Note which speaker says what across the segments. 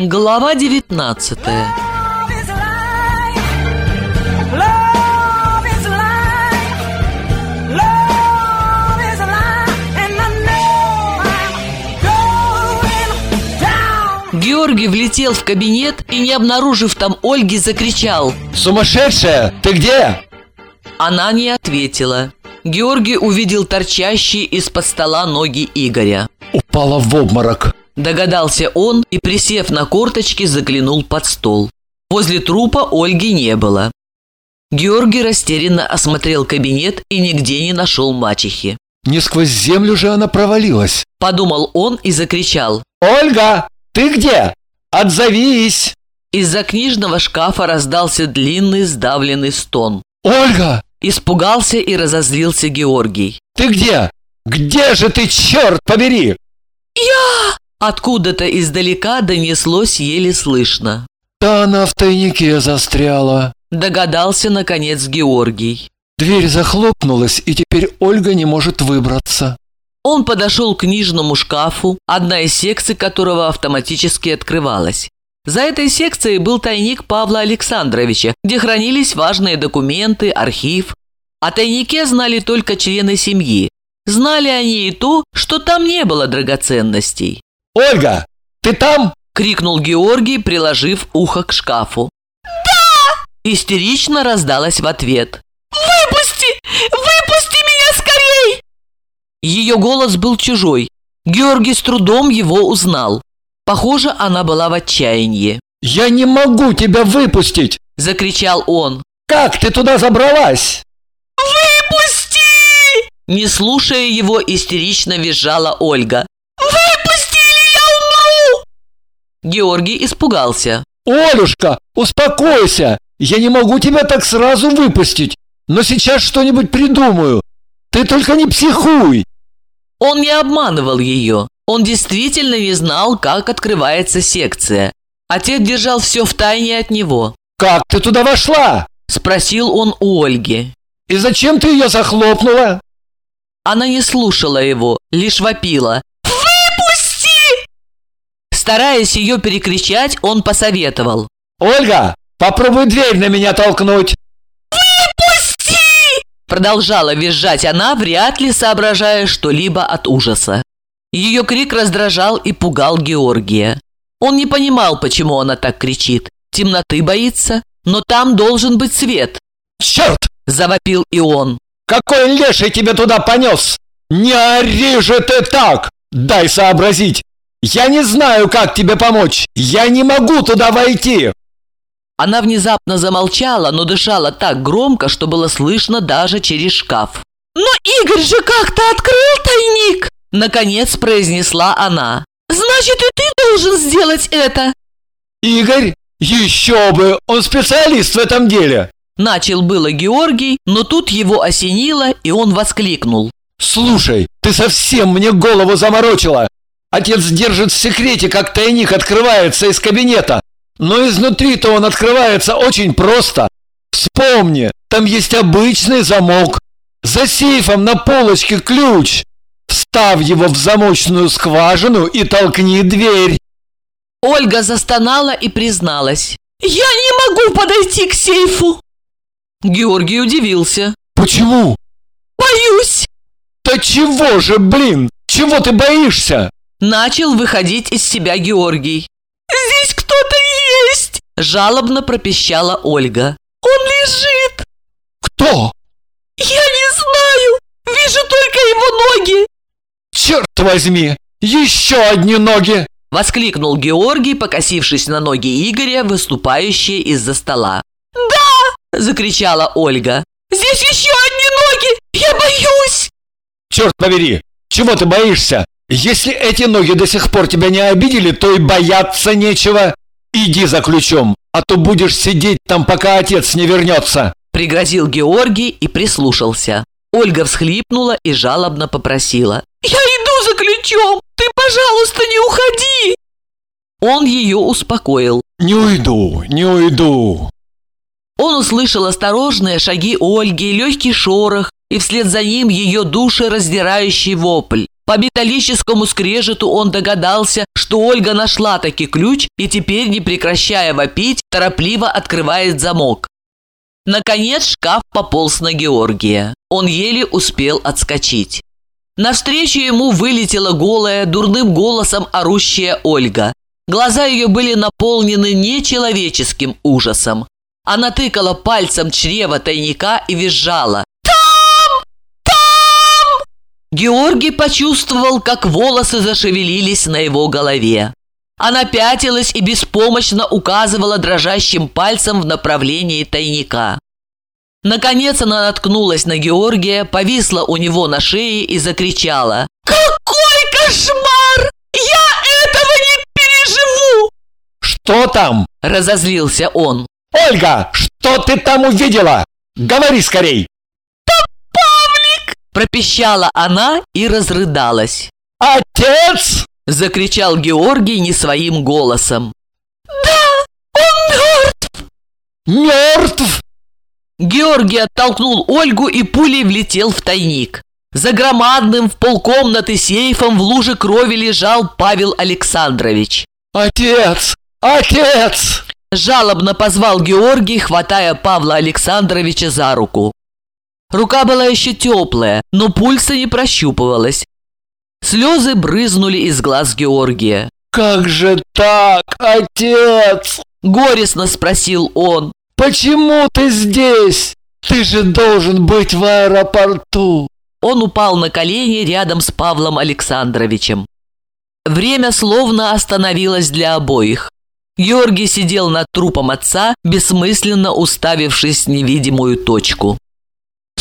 Speaker 1: Глава 19
Speaker 2: Love is life. Love is life. Love is life. And I know I'm going down.
Speaker 1: Георгий влетел в кабинет и, не обнаружив там Ольги, закричал.
Speaker 3: Сумасшедшая, ты где?
Speaker 1: Она не ответила. Георгий увидел торчащие из-под стола ноги Игоря.
Speaker 3: Упала в обморок.
Speaker 1: Догадался он и, присев на корточки, заглянул под стол. Возле трупа Ольги не было. Георгий растерянно осмотрел кабинет и нигде не нашел мачехи.
Speaker 3: Не сквозь землю же она провалилась.
Speaker 1: Подумал он и закричал.
Speaker 3: Ольга, ты где? Отзовись!
Speaker 1: Из-за книжного шкафа раздался длинный сдавленный стон.
Speaker 3: Ольга,
Speaker 1: Испугался и разозлился Георгий.
Speaker 3: ты где? Где же ты, черт побери?
Speaker 1: Откуда-то издалека донеслось еле слышно.
Speaker 3: Да она в тайнике застряла.
Speaker 1: Догадался, наконец, Георгий.
Speaker 3: Дверь захлопнулась, и теперь Ольга не может выбраться.
Speaker 1: Он подошел к книжному шкафу, одна из секций которого автоматически открывалась. За этой секцией был тайник Павла Александровича, где хранились важные документы, архив. О тайнике знали только члены семьи. Знали они и то, что там не было драгоценностей.
Speaker 3: Ольга, ты там?
Speaker 1: – крикнул Георгий, приложив ухо к шкафу. «Да!» – истерично раздалась в ответ.
Speaker 2: Выпусти! Выпусти меня скорей!
Speaker 1: Ее голос был чужой. Георгий с трудом его узнал. Похоже, она была в отчаянии.
Speaker 3: Я не могу тебя выпустить.
Speaker 1: Закричал он.
Speaker 3: Как ты туда забралась?
Speaker 2: Выпусти!
Speaker 1: Не слушая его, истерично визжала Ольга.
Speaker 2: Выпусти, или я умру!
Speaker 1: Георгий испугался.
Speaker 3: Олюшка, успокойся. Я не могу тебя так сразу выпустить. Но сейчас что-нибудь придумаю. Ты только не психуй.
Speaker 1: Он не обманывал ее. Он действительно не знал, как открывается секция. Отец держал все в тайне от него.
Speaker 3: Как ты туда вошла?
Speaker 1: Спросил он у Ольги.
Speaker 3: И зачем ты ее захлопнула?
Speaker 1: Она не слушала его, лишь вопила.
Speaker 2: Выпусти!
Speaker 1: Стараясь ее перекричать, он посоветовал.
Speaker 3: Ольга, попробуй дверь на меня толкнуть.
Speaker 2: Пусти!
Speaker 1: Продолжала визжать она, вряд ли соображая что-либо от ужаса. Ее крик раздражал и пугал Георгия. Он не понимал, почему она так кричит. Темноты боится, но там должен быть свет.
Speaker 3: Черт!
Speaker 1: Завопил и он.
Speaker 3: Какой леший тебя туда понес? Не ори же ты так! Дай сообразить! Я не знаю, как тебе помочь! Я не могу туда войти!
Speaker 1: Она внезапно замолчала, но дышала так громко, что было слышно даже через шкаф.
Speaker 2: Но Игорь же как-то открыл тайник!
Speaker 1: Наконец произнесла она.
Speaker 2: Значит, и ты должен сделать это!
Speaker 3: Игорь? Еще бы! Он специалист в этом деле!
Speaker 1: Начал было Георгий, но тут его осенило, и он воскликнул.
Speaker 3: Слушай, ты совсем мне голову заморочила! Отец держит в секрете, как тайник открывается из кабинета. Но изнутри-то он открывается очень просто. Вспомни, там есть обычный замок. За сейфом на полочке ключ. Вставь его в замочную скважину и толкни дверь.
Speaker 1: Ольга застонала и призналась.
Speaker 2: Я не могу подойти к сейфу!
Speaker 1: Георгий удивился.
Speaker 3: Почему?
Speaker 2: Боюсь!
Speaker 3: Да чего же, блин? Чего ты боишься?
Speaker 1: Начал выходить из себя Георгий.
Speaker 2: Здесь кто-то есть!
Speaker 1: Жалобно пропищала Ольга.
Speaker 2: Он лежит!
Speaker 3: Кто?
Speaker 2: Я не знаю! Вижу только его ноги!
Speaker 3: Черт возьми! Еще одни ноги!
Speaker 1: Воскликнул Георгий, покосившись на ноги Игоря, выступающие из-за стола.
Speaker 2: Да!
Speaker 1: Закричала Ольга.
Speaker 2: Здесь еще одни ноги! Я боюсь!
Speaker 3: Черт побери! Чего ты боишься? Если эти ноги до сих пор тебя не обидели, то и бояться нечего. Иди за ключом, а то будешь сидеть там, пока отец не вернется.
Speaker 1: Пригрозил Георгий и прислушался. Ольга всхлипнула и жалобно попросила.
Speaker 2: Я иду за ключом! Ты, пожалуйста, не уходи!
Speaker 1: Он ее успокоил.
Speaker 3: Не уйду, не уйду.
Speaker 1: Он услышал осторожные шаги Ольги, легкий шорох, и вслед за ним ее душераздирающий вопль. По металлическому скрежету он догадался, что Ольга нашла таки ключ и теперь, не прекращая вопить, торопливо открывает замок. Наконец шкаф пополз на Георгия. Он еле успел отскочить. Навстречу ему вылетела голая, дурным голосом орущая Ольга. Глаза ее были наполнены нечеловеческим ужасом. Она тыкала пальцем чрево тайника и визжала. Георгий почувствовал, как волосы зашевелились на его голове. Она пятилась и беспомощно указывала дрожащим пальцем в направлении тайника. Наконец она наткнулась на Георгия, повисла у него на шее и закричала. «Какой кошмар! Я этого не переживу!»
Speaker 3: Что там?
Speaker 1: – разозлился он.
Speaker 3: Ольга, что ты там увидела? Говори скорей!
Speaker 1: Пропищала она и разрыдалась.
Speaker 3: Отец!
Speaker 1: Закричал Георгий не своим голосом.
Speaker 3: Мертв!
Speaker 1: Георгий оттолкнул Ольгу и пулей влетел в тайник. За громадным в полкомнаты сейфом в луже крови лежал Павел Александрович.
Speaker 3: Отец! Отец!
Speaker 1: Жалобно позвал Георгий, хватая Павла Александровича за руку. Рука была еще теплая, но пульса не прощупывалась. Слезы брызнули из глаз Георгия.
Speaker 3: Как же так, отец?
Speaker 1: Горестно спросил он.
Speaker 3: Почему ты здесь? Ты же должен быть в аэропорту.
Speaker 1: Он упал на колени рядом с Павлом Александровичем. Время словно остановилось для обоих. Георгий сидел над трупом отца, бессмысленно уставившись в невидимую точку.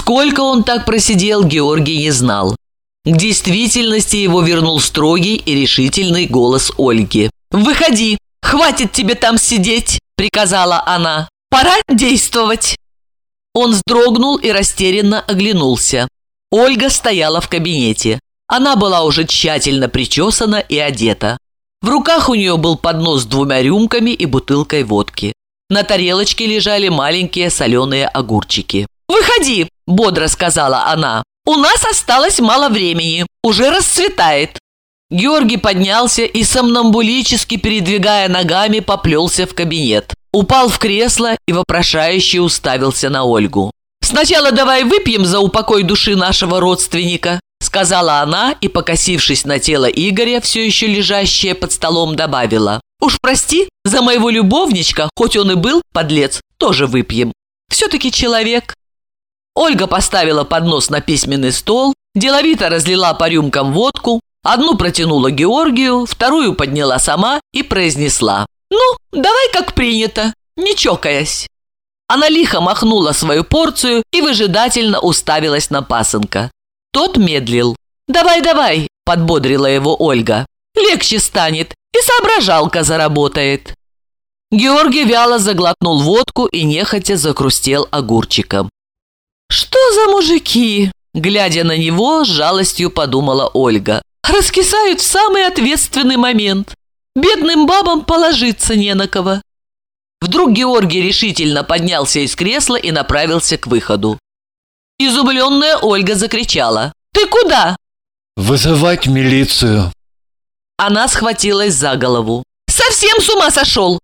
Speaker 1: Сколько он так просидел, Георгий не знал. К действительности его вернул строгий и решительный голос Ольги. «Выходи! Хватит тебе там сидеть!» – приказала она. «Пора действовать!» Он вздрогнул и растерянно оглянулся. Ольга стояла в кабинете. Она была уже тщательно причесана и одета. В руках у нее был поднос с двумя рюмками и бутылкой водки. На тарелочке лежали маленькие соленые огурчики. «Выходи!» – бодро сказала она. «У нас осталось мало времени. Уже расцветает». Георгий поднялся и, сомнамбулически передвигая ногами, поплелся в кабинет. Упал в кресло и вопрошающе уставился на Ольгу. «Сначала давай выпьем за упокой души нашего родственника», сказала она и, покосившись на тело Игоря, все еще лежащее под столом, добавила. «Уж прости, за моего любовничка, хоть он и был, подлец, тоже выпьем. Все-таки человек». Ольга поставила поднос на письменный стол, деловито разлила по рюмкам водку, одну протянула Георгию, вторую подняла сама и произнесла. «Ну, давай как принято, не чокаясь». Она лихо махнула свою порцию и выжидательно уставилась на пасынка. Тот медлил. «Давай, давай!» – подбодрила его Ольга. «Легче станет, и соображалка заработает». Георгий вяло заглотнул водку и нехотя закрустел огурчиком. «Что за мужики?» Глядя на него, с жалостью подумала Ольга. «Раскисают в самый ответственный момент. Бедным бабам положиться не на кого». Вдруг Георгий решительно поднялся из кресла и направился к выходу. Изумленная Ольга закричала. «Ты куда?»
Speaker 3: Вызывать милицию.
Speaker 1: Она схватилась за голову. «Совсем с ума сошел!»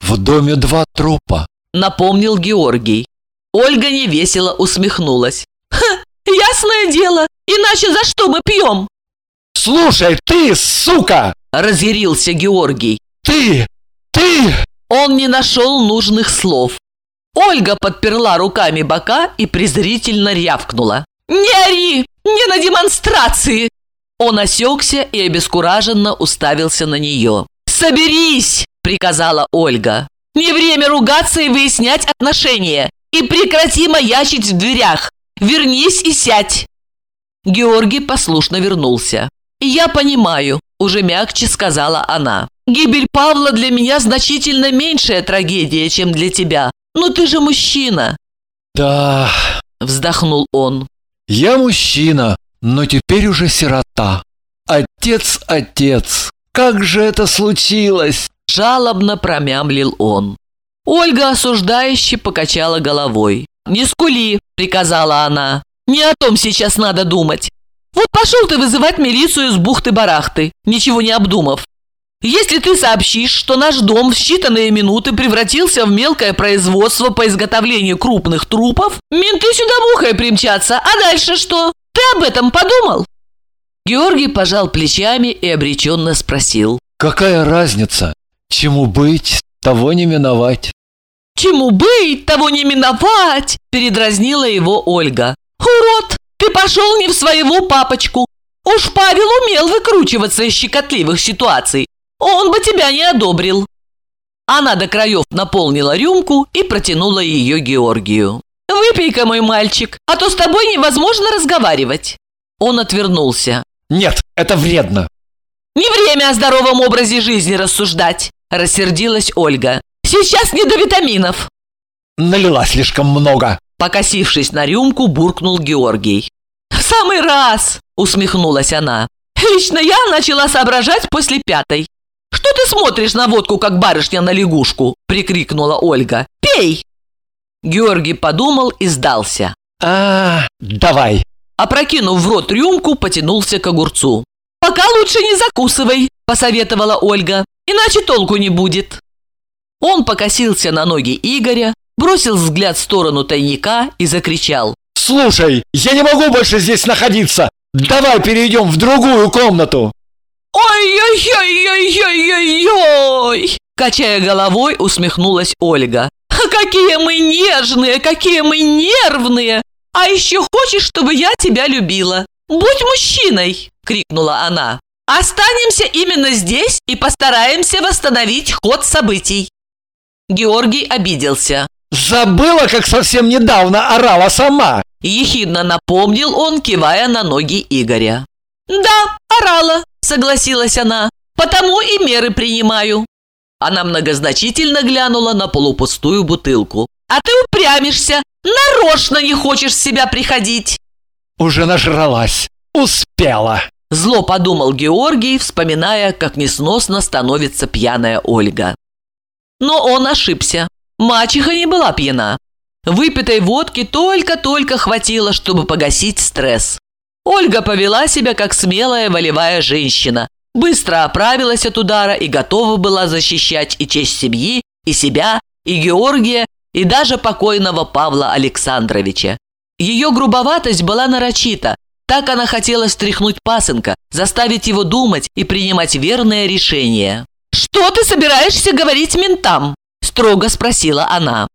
Speaker 3: В доме два трупа.
Speaker 1: Напомнил Георгий. Ольга невесело усмехнулась. «Ха, ясное дело! Иначе за что мы пьем?»
Speaker 3: Слушай, ты, сука!
Speaker 1: Разъярился Георгий.
Speaker 3: Ты! Ты!
Speaker 1: Он не нашел нужных слов. Ольга подперла руками бока и презрительно рявкнула. «Не ори! Не на демонстрации!» Он осекся и обескураженно уставился на нее. «Соберись!» – приказала Ольга. «Не время ругаться и выяснять отношения. И прекрати маячить в дверях. Вернись и сядь!» Георгий послушно вернулся. «Я понимаю», – уже мягче сказала она. «Гибель Павла для меня значительно меньшая трагедия, чем для тебя. Но ты же мужчина!»
Speaker 3: Да,
Speaker 1: Вздохнул он.
Speaker 3: я мужчина, но теперь уже сирота. Отец, отец, как же это случилось?
Speaker 1: Жалобно промямлил он. Ольга осуждающе покачала головой. «Не скули!» – приказала она. «Не о том сейчас надо думать. Вот пошел ты вызывать милицию с бухты-барахты, ничего не обдумав. Если ты сообщишь, что наш дом в считанные минуты превратился в мелкое производство по изготовлению крупных трупов, менты сюда мухой примчатся, а дальше что? Ты об этом подумал?» Георгий пожал плечами и обреченно спросил.
Speaker 3: Какая разница? Чему быть, того не миновать.
Speaker 1: «Чему быть, того не миновать!» – передразнила его Ольга. «Урод, ты пошел не в своего папочку. Уж Павел умел выкручиваться из щекотливых ситуаций. Он бы тебя не одобрил». Она до краев наполнила рюмку и протянула ее Георгию. «Выпей-ка, мой мальчик, а то с тобой невозможно разговаривать». Он отвернулся.
Speaker 3: Нет, это вредно.
Speaker 1: «Не время о здоровом образе жизни рассуждать», – рассердилась Ольга. «Сейчас не до витаминов».
Speaker 3: Налила слишком много.
Speaker 1: Покосившись на рюмку, буркнул Георгий. «В самый раз!» – усмехнулась она. «Лично я начала соображать после пятой». «Что ты смотришь на водку, как барышня на лягушку?» – прикрикнула Ольга. «Пей!» Георгий подумал и сдался.
Speaker 3: А, давай.
Speaker 1: Опрокинув в рот рюмку, потянулся к огурцу. «Пока лучше не закусывай», – посоветовала Ольга, – «иначе толку не будет». Он покосился на ноги Игоря, бросил взгляд в сторону тайника и закричал.
Speaker 3: Слушай, я не могу больше здесь находиться. Давай перейдем в другую комнату.
Speaker 1: «Ой-ой-ой-ой-ой-ой-ой!» Качая головой, усмехнулась Ольга. «А какие мы нежные, какие мы нервные! А еще хочешь, чтобы я тебя любила? Будь мужчиной!» – крикнула она. «Останемся именно здесь и постараемся восстановить ход событий!» Георгий обиделся.
Speaker 3: Забыла, как совсем недавно орала сама.
Speaker 1: Ехидно напомнил он, кивая на ноги Игоря. «Да, орала», – согласилась она. «Потому и меры принимаю». Она многозначительно глянула на полупустую бутылку. «А ты упрямишься, нарочно не хочешь в себя приходить!»
Speaker 3: Уже нажралась. Успела.
Speaker 1: Зло подумал Георгий, вспоминая, как несносно становится пьяная Ольга. Но он ошибся. Мачеха не была пьяна. Выпитой водки только-только хватило, чтобы погасить стресс. Ольга повела себя как смелая волевая женщина, быстро оправилась от удара и готова была защищать и честь семьи, и себя, и Георгия, и даже покойного Павла Александровича. Ее грубоватость была нарочита, так она хотела стряхнуть пасынка, заставить его думать и принимать верное решение. «Что ты собираешься говорить ментам?» – строго спросила она.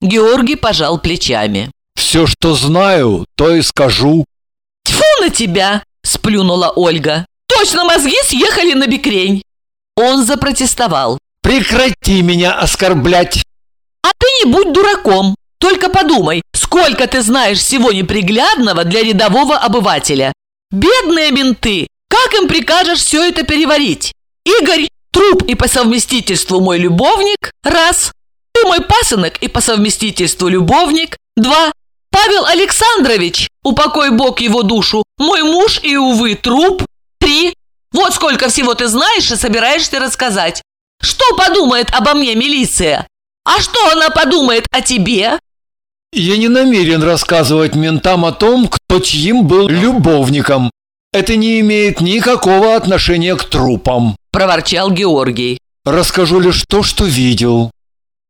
Speaker 1: Георгий пожал плечами.
Speaker 3: Все, что знаю, то и скажу.
Speaker 1: «Тьфу на тебя!» – сплюнула Ольга. «Точно мозги съехали на бекрень!» Он запротестовал.
Speaker 3: Прекрати меня оскорблять.
Speaker 1: «А ты не будь дураком! Только подумай, сколько ты знаешь всего неприглядного для рядового обывателя! Бедные менты! Как им прикажешь все это переварить? Игорь – труп и по совместительству мой любовник – раз. Ты мой пасынок и по совместительству любовник – два. Павел Александрович, упокой Бог его душу, мой муж и, увы, труп – три. Вот сколько всего ты знаешь и собираешься рассказать. Что подумает обо мне милиция? А что она подумает о тебе?
Speaker 3: Я не намерен рассказывать ментам о том, кто чьим был любовником. Это не имеет никакого отношения к трупам.
Speaker 1: Проворчал Георгий.
Speaker 3: Расскажу лишь то, что видел.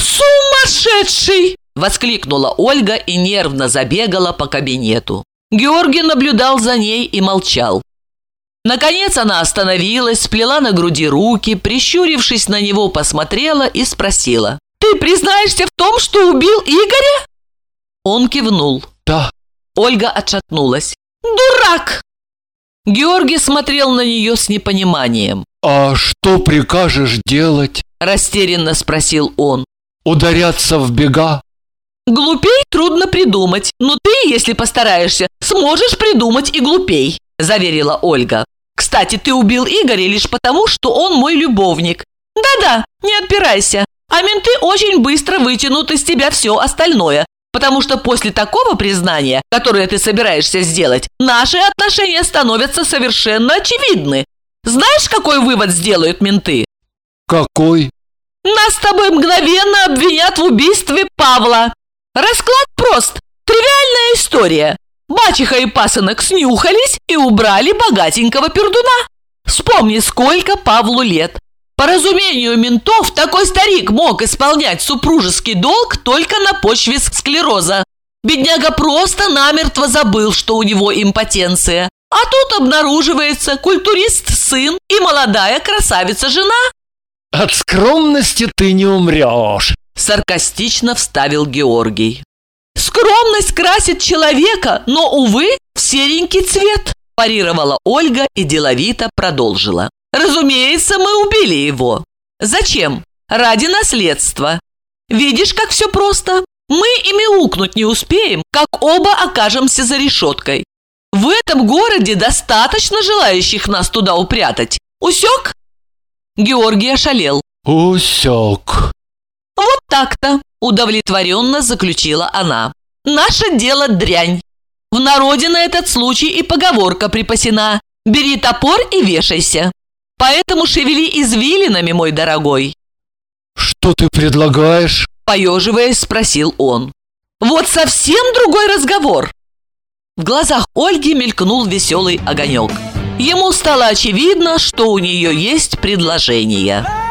Speaker 1: «Сумасшедший!» – воскликнула Ольга и нервно забегала по кабинету. Георгий наблюдал за ней и молчал. Наконец она остановилась, сплела на груди руки, прищурившись на него, посмотрела и спросила. «Ты признаешься в том, что убил Игоря?» Он кивнул.
Speaker 3: Да,
Speaker 1: Ольга отшатнулась. «Дурак!» Георгий смотрел на нее с непониманием.
Speaker 3: а что прикажешь делать?
Speaker 1: Растерянно спросил он.
Speaker 3: Ударяться в бега?
Speaker 1: «Глупей трудно придумать, но ты, если постараешься, сможешь придумать и глупей», – заверила Ольга. «Кстати, ты убил Игоря лишь потому, что он мой любовник. Да-да, не отпирайся. А менты очень быстро вытянут из тебя все остальное, потому что после такого признания, которое ты собираешься сделать, наши отношения становятся совершенно очевидны. Знаешь, какой вывод сделают менты?
Speaker 3: Какой?
Speaker 1: Нас с тобой мгновенно обвинят в убийстве Павла. Расклад прост. Тривиальная история. Мачеха и пасынок снюхались и убрали богатенького пердуна. Вспомни, сколько Павлу лет. По разумению ментов, такой старик мог исполнять супружеский долг только на почве склероза. Бедняга просто намертво забыл, что у него импотенция. А тут обнаруживается культурист-сын и молодая красавица-жена.
Speaker 3: От скромности ты не умрешь.
Speaker 1: Саркастично вставил Георгий. Скромность красит человека, но, увы, в серенький цвет, парировала Ольга и деловито продолжила. Разумеется, мы убили его. Зачем? Ради наследства. Видишь, как все просто? Мы и мяукнуть не успеем, как оба окажемся за решеткой. В этом городе достаточно желающих нас туда упрятать. Усек? Георгий ошалел.
Speaker 3: Усек.
Speaker 1: Вот так-то, удовлетворенно заключила она. Наше дело дрянь. В народе на этот случай и поговорка припасена. Бери топор и вешайся. Поэтому шевели извилинами, мой дорогой.
Speaker 3: Что ты предлагаешь?
Speaker 1: Поеживаясь, спросил он. Вот совсем другой разговор. В глазах Ольги мелькнул веселый огонек. Ему стало очевидно, что у нее есть предложение.